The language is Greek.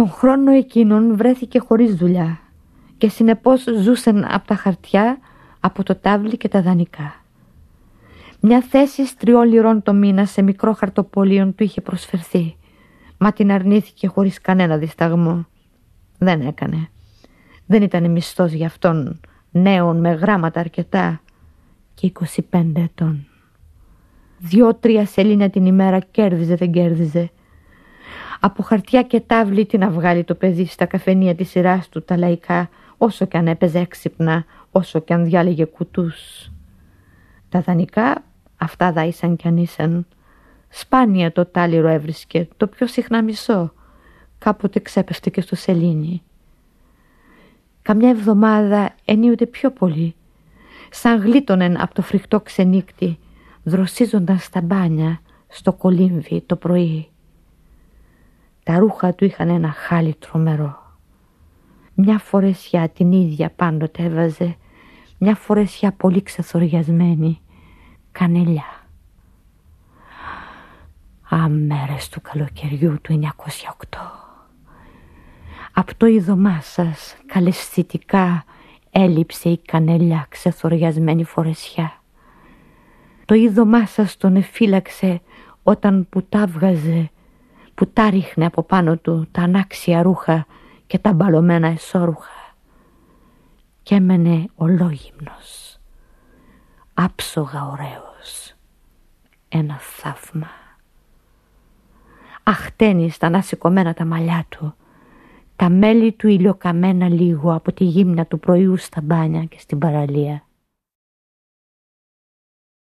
Τον χρόνο εκείνον βρέθηκε χωρίς δουλειά και συνεπώς ζούσαν από τα χαρτιά, από το τάβλι και τα δανεικά. Μια θέση τριών λιρών το μήνα σε μικρό χαρτοπολίον του είχε προσφερθεί, μα την αρνήθηκε χωρίς κανένα δισταγμό. Δεν έκανε. Δεν ήταν μισθός για αυτόν νέων με γράμματα αρκετά και 25 ετών. Δυο-τρία σελίνα την ημέρα κέρδιζε δεν κέρδιζε. Από χαρτιά και τάβλη τι να βγάλει το παιδί στα καφενεία της σειράς του τα λαϊκά όσο κι αν έπαιζε έξυπνα, όσο κι αν διάλεγε κουτούς. Τα δανεικά αυτά δάησαν κι αν ήσαν. Σπάνια το τάλιρο έβρισκε, το πιο συχνά μισό. Κάποτε ξέπεφτε και στο σελήνι. Καμιά εβδομάδα ενίοτε πιο πολύ. Σαν γλίτωνεν από το φρικτό ξενύκτη, δροσίζονταν στα μπάνια, στο κολύμβι το πρωί. Τα ρούχα του είχαν ένα χάλι τρομερό. Μια φορεσιά την ίδια πάντοτε έβαζε, μια φορεσιά πολύ ξεθοριασμένη, κανελιά. Αμέρες του καλοκαιριού του 1908. Από το είδωμά σας καλεσθητικά έλειψε η κανελιά ξεθοριασμένη φορεσιά. Το είδωμά σας τον εφύλαξε όταν που τα βγαζε, που τα ρίχνε από πάνω του τα ανάξια ρούχα και τα μπαλωμένα εσώρουχα. Και έμενε ολόγυμνος, άψογα ωραίος, ένα θαύμα. Αχτένει στα ανασηκωμένα τα μαλλιά του, τα μέλη του ηλιοκαμένα λίγο από τη γύμνα του πρωιού στα μπάνια και στην παραλία.